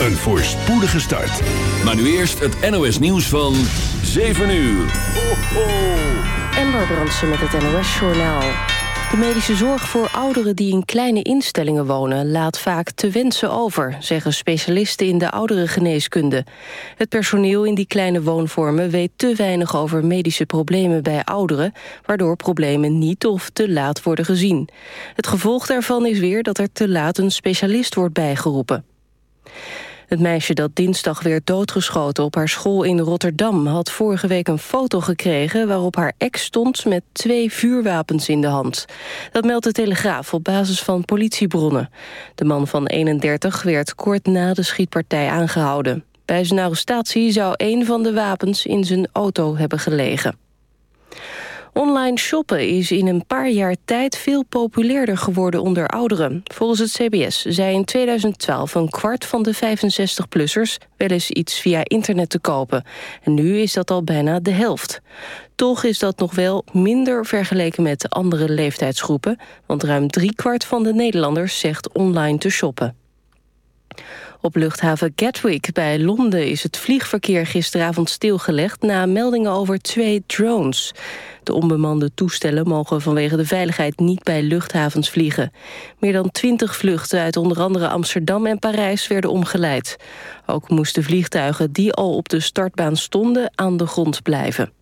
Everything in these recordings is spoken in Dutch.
een voorspoedige start. Maar nu eerst het NOS nieuws van 7 uur. Ho, ho. Ember Brandsen met het NOS-journaal. De medische zorg voor ouderen die in kleine instellingen wonen... laat vaak te wensen over, zeggen specialisten in de ouderengeneeskunde. Het personeel in die kleine woonvormen weet te weinig over medische problemen bij ouderen... waardoor problemen niet of te laat worden gezien. Het gevolg daarvan is weer dat er te laat een specialist wordt bijgeroepen. Het meisje dat dinsdag werd doodgeschoten op haar school in Rotterdam... had vorige week een foto gekregen waarop haar ex stond... met twee vuurwapens in de hand. Dat meldt de Telegraaf op basis van politiebronnen. De man van 31 werd kort na de schietpartij aangehouden. Bij zijn arrestatie zou een van de wapens in zijn auto hebben gelegen. Online shoppen is in een paar jaar tijd veel populairder geworden onder ouderen. Volgens het CBS zei in 2012 een kwart van de 65-plussers wel eens iets via internet te kopen. En nu is dat al bijna de helft. Toch is dat nog wel minder vergeleken met andere leeftijdsgroepen... want ruim driekwart van de Nederlanders zegt online te shoppen. Op luchthaven Gatwick bij Londen is het vliegverkeer gisteravond stilgelegd... na meldingen over twee drones. De onbemande toestellen mogen vanwege de veiligheid niet bij luchthavens vliegen. Meer dan twintig vluchten uit onder andere Amsterdam en Parijs werden omgeleid. Ook moesten vliegtuigen die al op de startbaan stonden aan de grond blijven.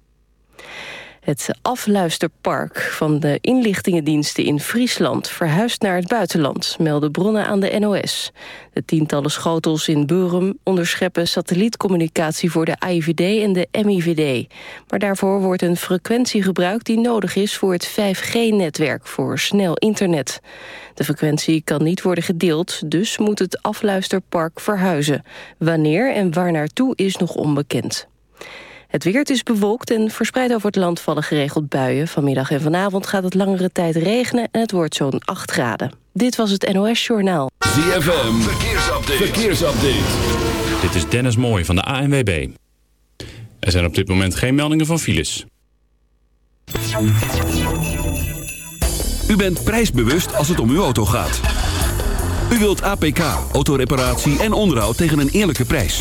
Het afluisterpark van de inlichtingendiensten in Friesland verhuist naar het buitenland, melden bronnen aan de NOS. De tientallen schotels in Burum onderscheppen satellietcommunicatie voor de AIVD en de MIVD. Maar daarvoor wordt een frequentie gebruikt die nodig is voor het 5G-netwerk voor snel internet. De frequentie kan niet worden gedeeld, dus moet het afluisterpark verhuizen. Wanneer en waar naartoe is nog onbekend. Het weer is bewolkt en verspreid over het land vallen geregeld buien. Vanmiddag en vanavond gaat het langere tijd regenen en het wordt zo'n 8 graden. Dit was het NOS Journaal. ZFM, verkeersupdate. verkeersupdate. Dit is Dennis Mooij van de ANWB. Er zijn op dit moment geen meldingen van files. U bent prijsbewust als het om uw auto gaat. U wilt APK, autoreparatie en onderhoud tegen een eerlijke prijs.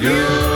you.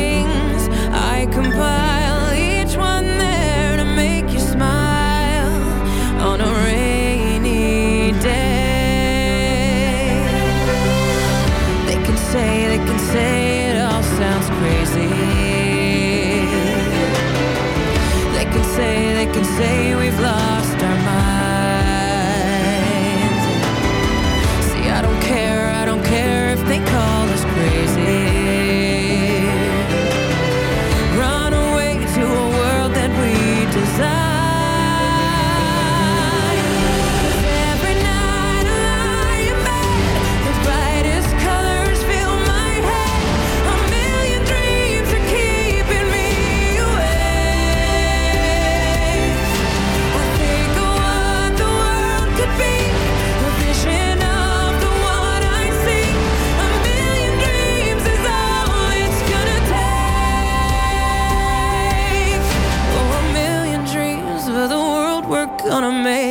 gonna make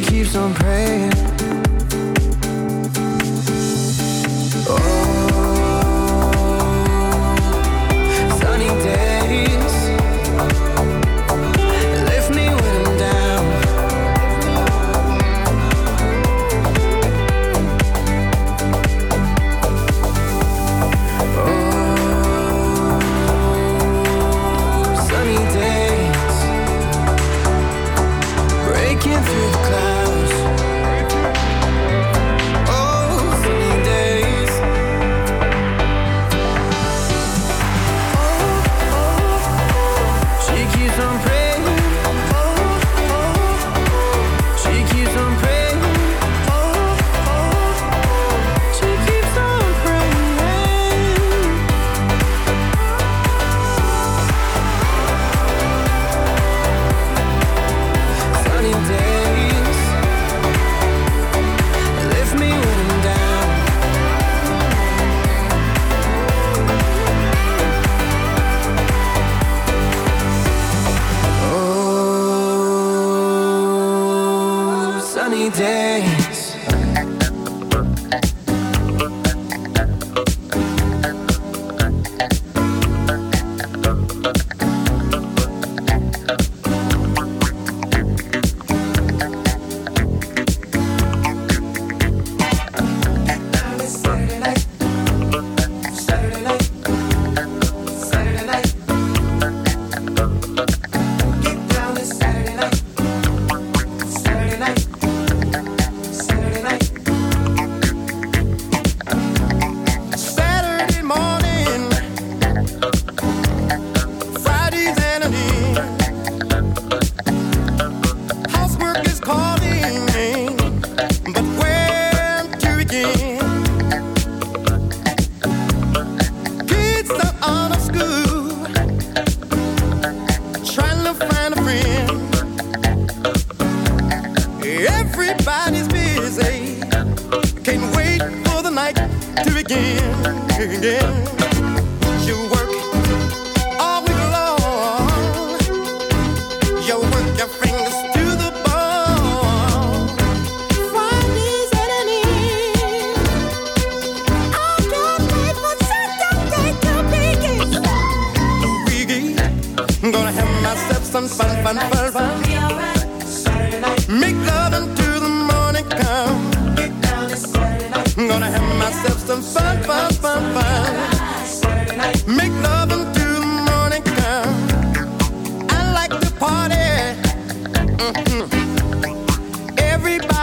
keeps on praying.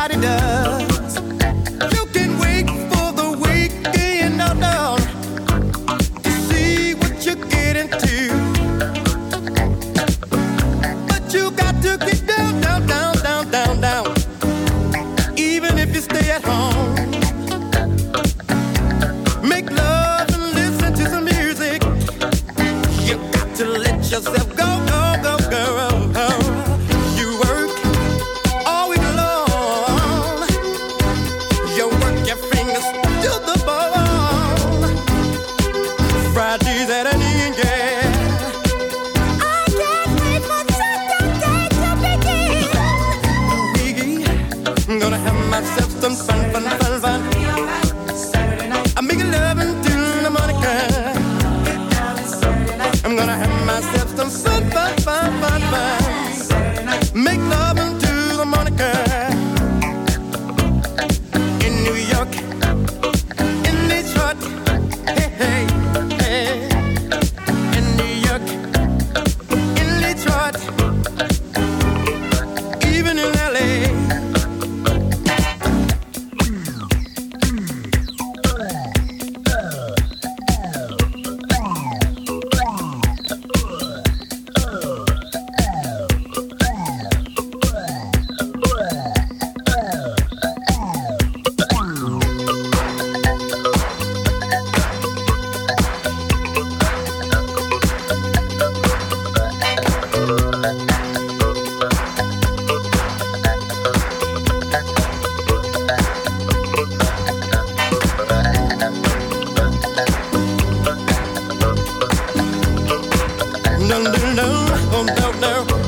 da da da No, no, no, oh, no, no.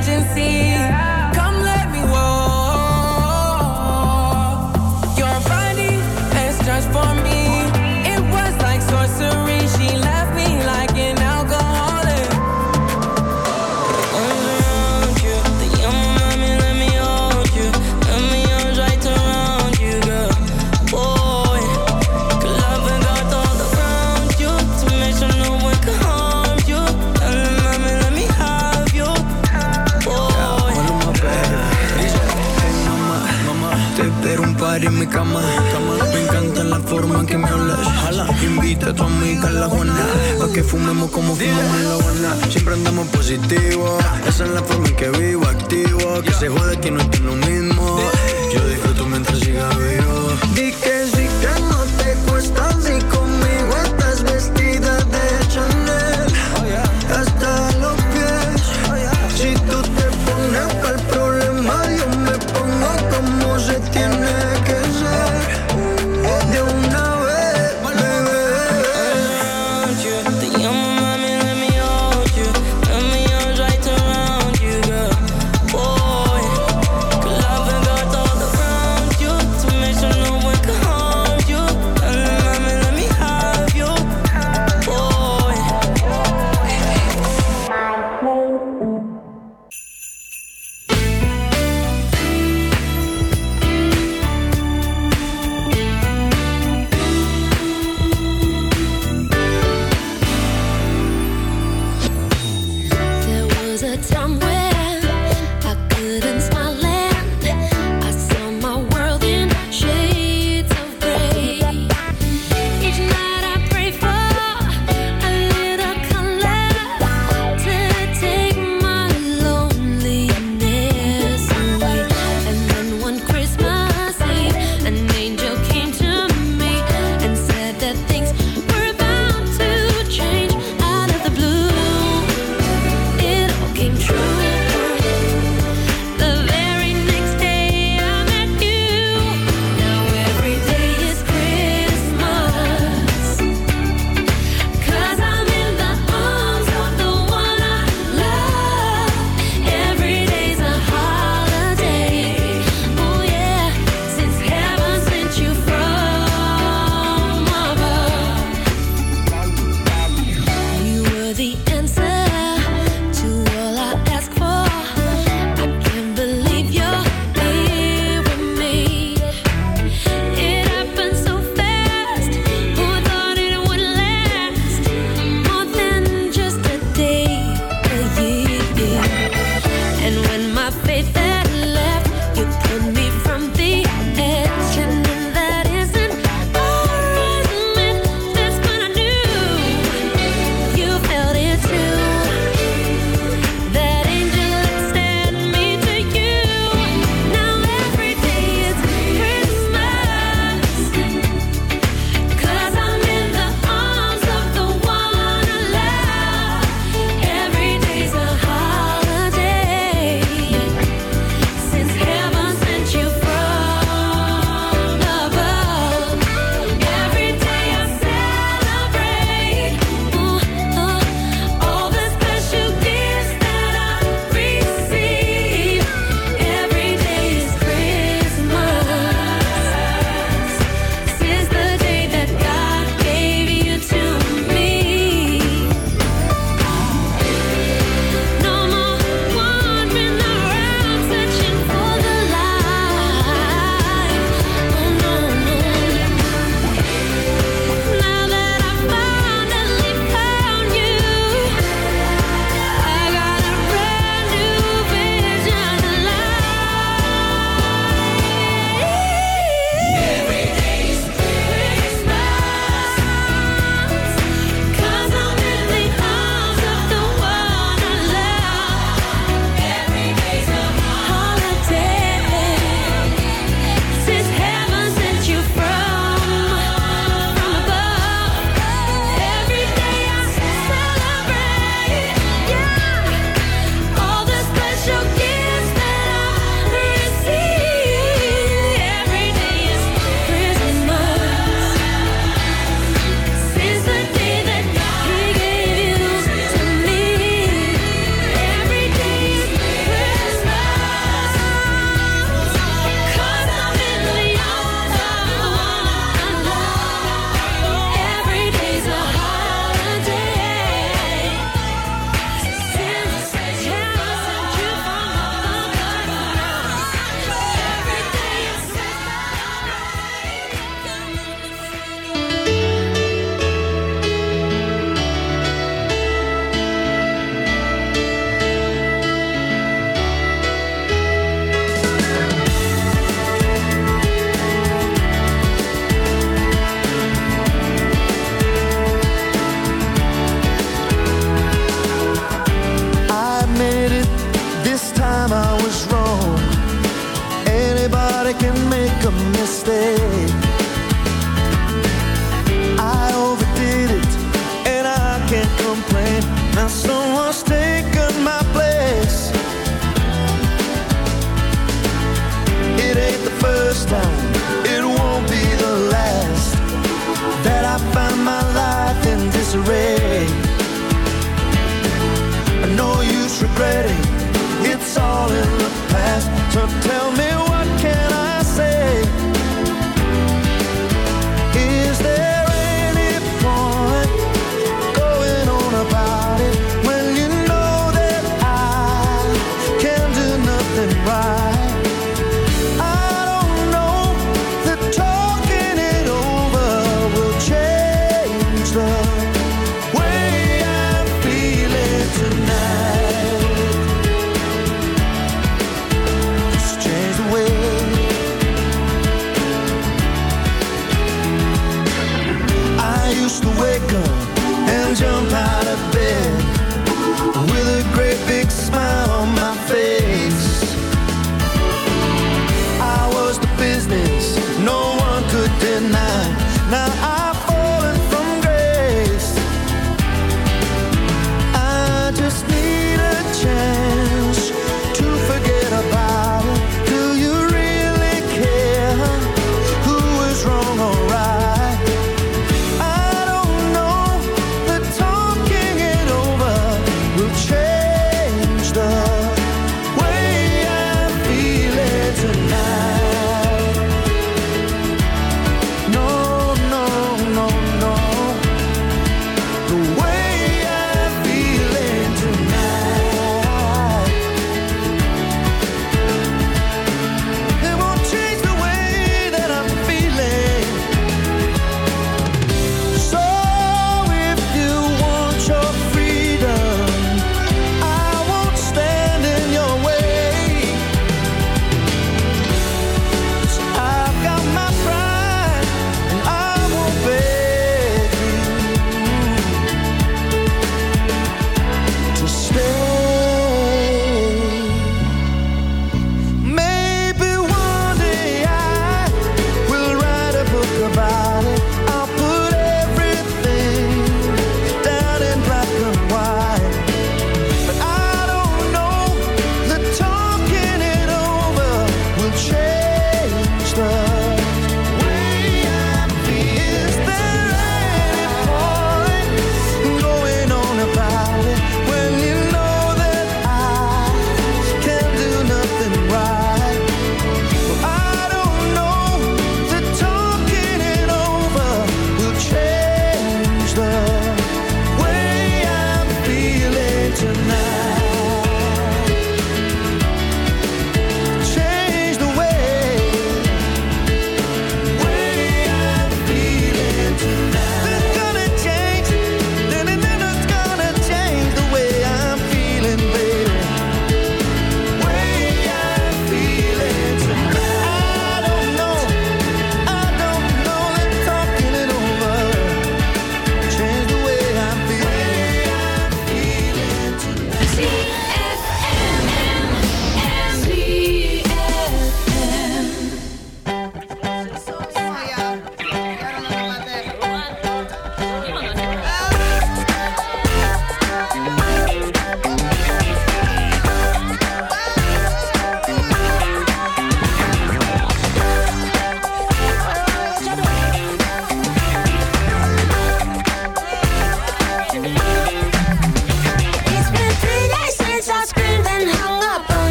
emergency. cama. cama, Me encanta la forma en que me hablas. Jala, invita a tu amiga a la Juana. Pa' que fumemos como fumamos en la Habana. Siempre andamos positivo. Esa es la forma en que vivo, activo. Que se jode que no estoy lo mismo. Yo disfruto mientras siga vivo.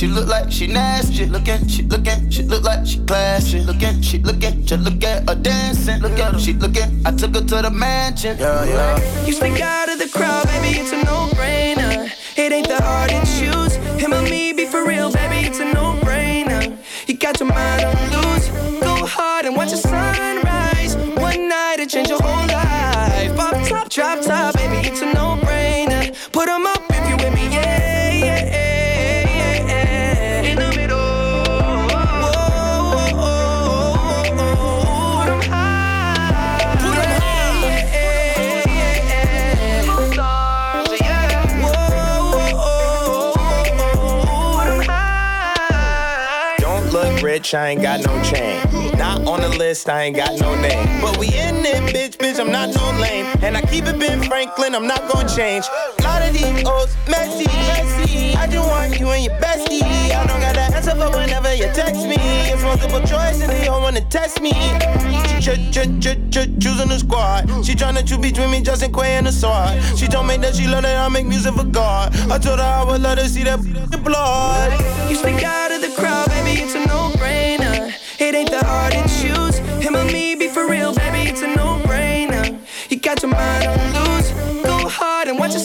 She look like she nasty. Looking, she looking, she look like she classy. Looking, she looking, just look at her dancing. Look at her, she looking. I took her to the mansion. Yeah, yeah. You stick out of the crowd, baby, it's a no-brainer. It ain't that hard to choose. Him or me, be for real, baby, it's a no-brainer. Rich, I ain't got no chain. Not on the list, I ain't got no name. But we in it, bitch, bitch, I'm not no lame. And I keep it Ben Franklin, I'm not gonna change. lot of these old messy, messy. I just want you and your bestie. I don't got the answer for whenever you text me. It's multiple choice and they don't wanna test me. Ch ch ch ch choosing the squad. She tryna choose between me, Justin Quay and the sword. She told me that she love that I make music for God. I told her I would let her see that blood. You stick out the crowd, baby, it's a no-brainer. It ain't that hard to choose. Him or me, be for real, baby, it's a no-brainer. You got your mind on loose. Go hard and watch the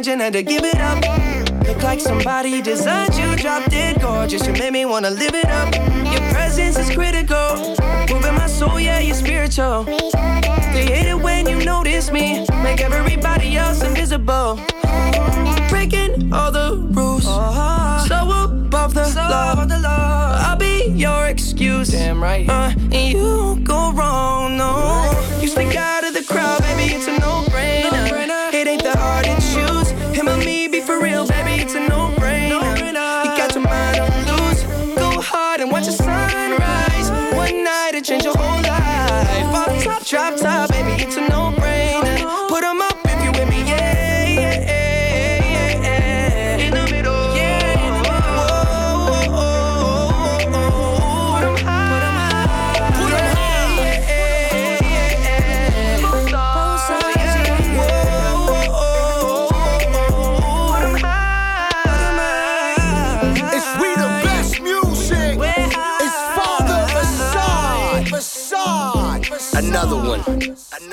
attention, had to give it up. Look like somebody designed you, dropped it gorgeous. You made me wanna live it up. Your presence is critical. Moving my soul, yeah, you're spiritual. They hate it when you notice me. Make everybody else invisible. Breaking all the rules. So above the, law. I'll be your excuse. Damn right. Uh, and you won't go wrong, no. Drop top.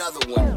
Another one.